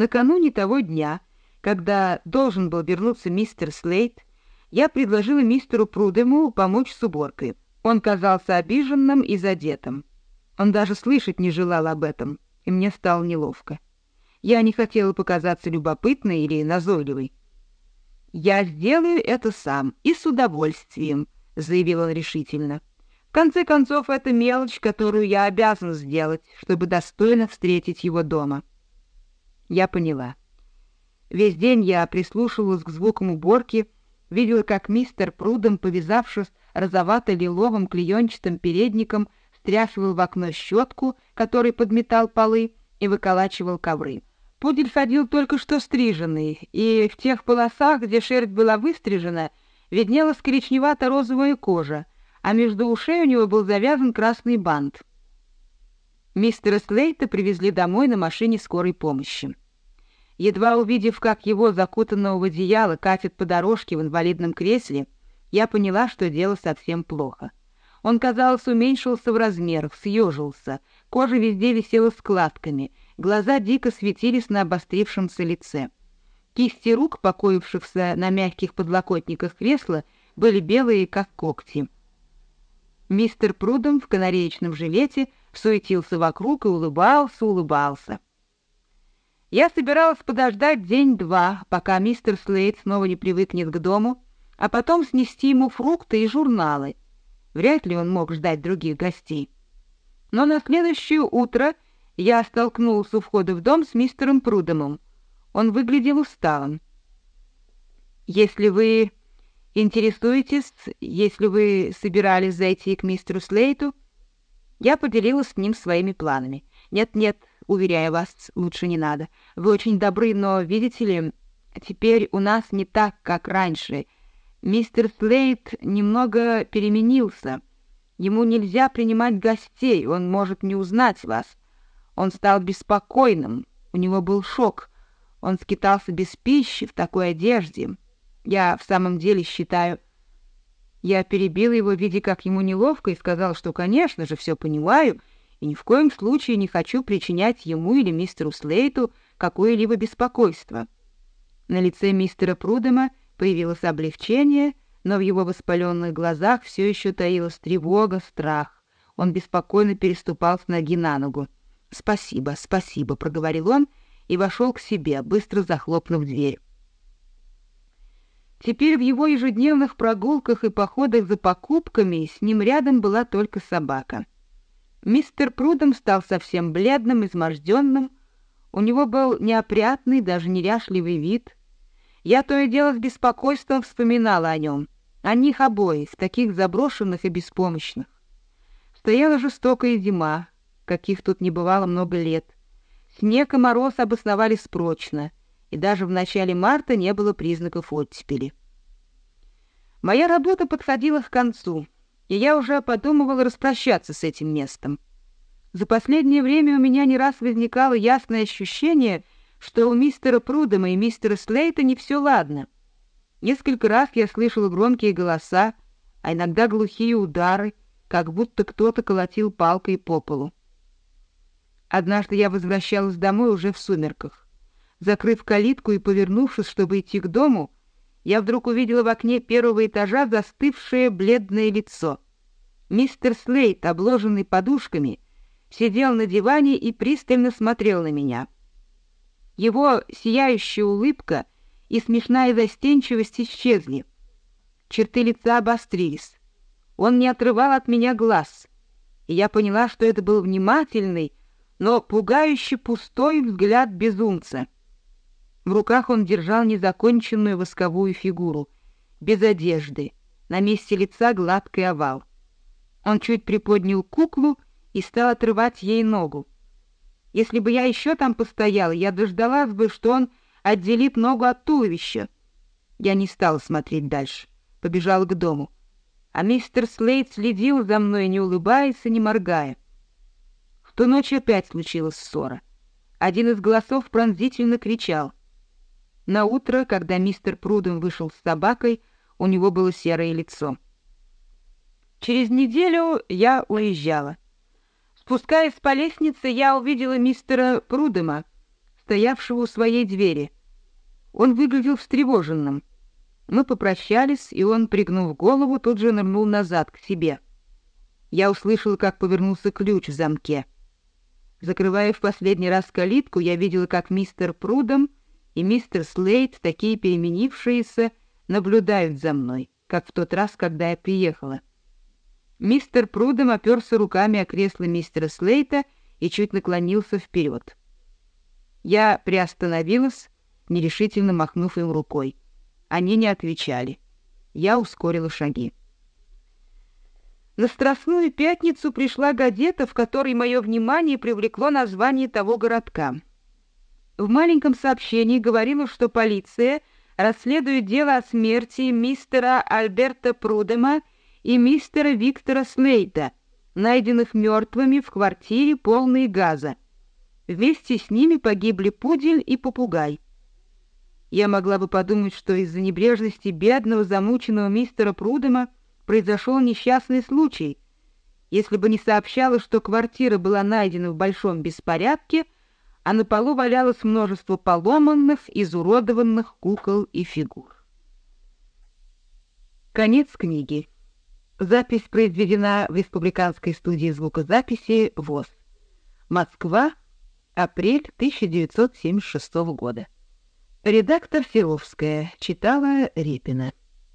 Накануне того дня, когда должен был вернуться мистер Слейт, я предложила мистеру Прудему помочь с уборкой. Он казался обиженным и задетым. Он даже слышать не желал об этом, и мне стало неловко. Я не хотела показаться любопытной или назойливой. «Я сделаю это сам и с удовольствием», — заявил он решительно. «В конце концов, это мелочь, которую я обязан сделать, чтобы достойно встретить его дома». Я поняла. Весь день я прислушивалась к звукам уборки, видела, как мистер Прудом, повязавшись розовато-лиловым клеенчатым передником, стряхивал в окно щетку, который подметал полы и выколачивал ковры. Пудель ходил только что стриженный, и в тех полосах, где шерсть была выстрижена, виднелась коричневато-розовая кожа, а между ушей у него был завязан красный бант — Мистера Слейта привезли домой на машине скорой помощи. Едва увидев, как его, закутанного в одеяло, катит по дорожке в инвалидном кресле, я поняла, что дело совсем плохо. Он, казалось, уменьшился в размерах, съежился, кожа везде висела складками, глаза дико светились на обострившемся лице. Кисти рук, покоившихся на мягких подлокотниках кресла, были белые, как когти. Мистер Прудом в канареечном жилете — суетился вокруг и улыбался, улыбался. Я собиралась подождать день-два, пока мистер Слейд снова не привыкнет к дому, а потом снести ему фрукты и журналы. Вряд ли он мог ждать других гостей. Но на следующее утро я столкнулся у входа в дом с мистером Прудомом. Он выглядел усталым. «Если вы интересуетесь, если вы собирались зайти к мистеру Слейту, я поделилась с ним своими планами. Нет-нет, уверяю вас, лучше не надо. Вы очень добры, но, видите ли, теперь у нас не так, как раньше. Мистер Слейт немного переменился. Ему нельзя принимать гостей, он может не узнать вас. Он стал беспокойным, у него был шок. Он скитался без пищи в такой одежде. Я в самом деле считаю, я перебил его, видя, как ему неловко, и сказал, что, конечно же, все понимаю, и ни в коем случае не хочу причинять ему или мистеру Слейту какое-либо беспокойство. На лице мистера Прудема появилось облегчение, но в его воспаленных глазах все еще таилась тревога, страх. Он беспокойно переступал с ноги на ногу. «Спасибо, спасибо», — проговорил он и вошел к себе, быстро захлопнув дверь. Теперь в его ежедневных прогулках и походах за покупками с ним рядом была только собака. Мистер Прудом стал совсем бледным, изможденным. У него был неопрятный, даже неряшливый вид. Я то и дело с беспокойством вспоминала о нем, о них обоих, таких заброшенных и беспомощных. Стояла жестокая зима, каких тут не бывало много лет. Снег и мороз обосновались прочно — и даже в начале марта не было признаков оттепели. Моя работа подходила к концу, и я уже подумывала распрощаться с этим местом. За последнее время у меня не раз возникало ясное ощущение, что у мистера Прудома и мистера Слейта не все ладно. Несколько раз я слышала громкие голоса, а иногда глухие удары, как будто кто-то колотил палкой по полу. Однажды я возвращалась домой уже в сумерках. Закрыв калитку и повернувшись, чтобы идти к дому, я вдруг увидела в окне первого этажа застывшее бледное лицо. Мистер Слейт, обложенный подушками, сидел на диване и пристально смотрел на меня. Его сияющая улыбка и смешная застенчивость исчезли. Черты лица обострились. Он не отрывал от меня глаз, и я поняла, что это был внимательный, но пугающе пустой взгляд безумца. В руках он держал незаконченную восковую фигуру, без одежды, на месте лица гладкий овал. Он чуть приподнял куклу и стал отрывать ей ногу. Если бы я еще там постояла, я дождалась бы, что он отделит ногу от туловища. Я не стала смотреть дальше, побежала к дому. А мистер Слейд следил за мной, не улыбаясь и не моргая. В ту ночь опять случилась ссора. Один из голосов пронзительно кричал — на утро, когда мистер Пруден вышел с собакой, у него было серое лицо. Через неделю я уезжала. Спускаясь по лестнице, я увидела мистера Прудема, стоявшего у своей двери. Он выглядел встревоженным. Мы попрощались, и он, пригнув голову, тут же нырнул назад к себе. Я услышала, как повернулся ключ в замке. Закрывая в последний раз калитку, я видела, как мистер Прудом и мистер Слейд, такие переменившиеся, наблюдают за мной, как в тот раз, когда я приехала. Мистер Прудом оперся руками о кресло мистера Слейта и чуть наклонился вперед. Я приостановилась, нерешительно махнув им рукой. Они не отвечали. Я ускорила шаги. На Страстную пятницу пришла гадета, в которой мое внимание привлекло название того городка — в маленьком сообщении говорилось, что полиция расследует дело о смерти мистера Альберта Прудема и мистера Виктора Слейта, найденных мертвыми в квартире полной газа. Вместе с ними погибли пудель и попугай. Я могла бы подумать, что из-за небрежности бедного замученного мистера Прудема произошел несчастный случай. Если бы не сообщала, что квартира была найдена в большом беспорядке – а на полу валялось множество поломанных, изуродованных кукол и фигур. Конец книги. Запись произведена в Республиканской студии звукозаписи ВОЗ. Москва, апрель 1976 года. Редактор Филовская читала Репина.